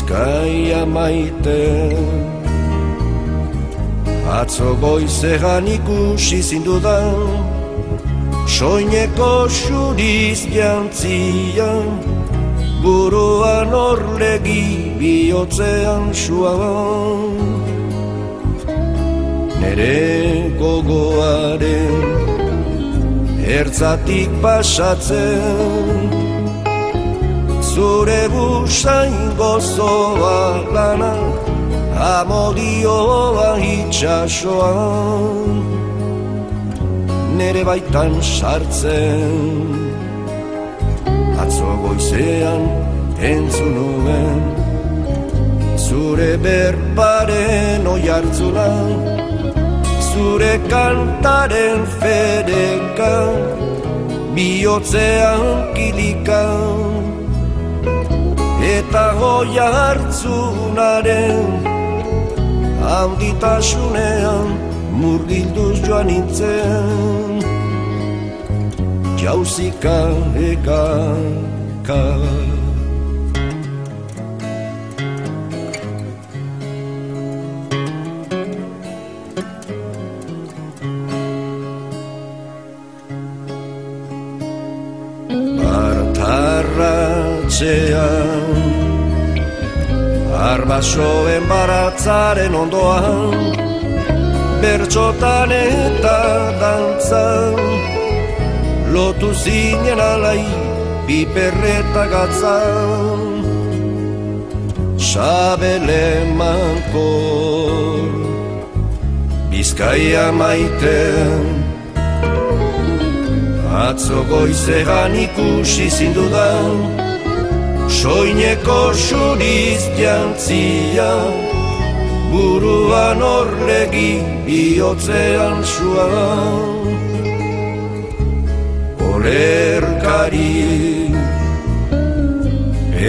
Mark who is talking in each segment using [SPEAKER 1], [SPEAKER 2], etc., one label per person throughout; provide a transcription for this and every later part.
[SPEAKER 1] Bizkaia maite. Atzo goizegan ikusi zindudan Soineko xuriz jantzia Buruan orlegi bihotzean sua Nere gogoaren Ertzatik pasatzen Zure busain gozoa lana Amodioa itxasoan nere baitan sartzen Atzo goizean entzun nuen. Zure berbaren oi hartzuna Zure kantaren fedeka Biotzean kilika Eta hoi hartzunaren. Haunditasunean murgilduz joan nintzen. Jauzika eka ka Bartarratxean Arbasoen baratzaren ondoan bertxotan eta dantzan. Lotu zinen alai piperreta gatzan. Sabele mankor Bizkaia maiten. Atzo goizegan ikusi zindudan Soineko suriz jantzian buruan horregi bihotzean sua. Olerkari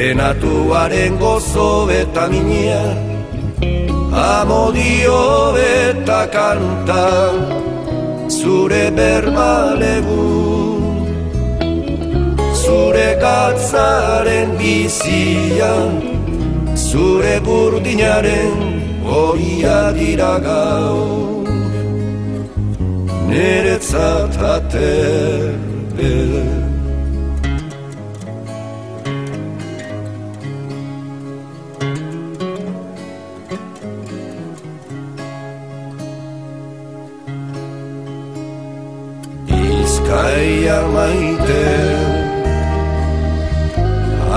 [SPEAKER 1] Enatuaren gozo eta minia Amodio eta kanta Zure berbalegu Zure gatzaren bizia Zure burdinaren Horia dira gau Neretzat aterbe Bizkaia maite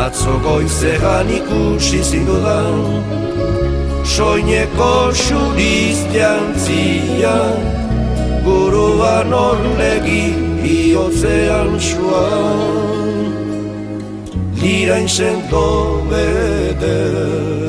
[SPEAKER 1] Atzo goizegan ikusi zindudan soineko xuriz jantzia Buruan orlegi bihotzean suan. Lira inzento beder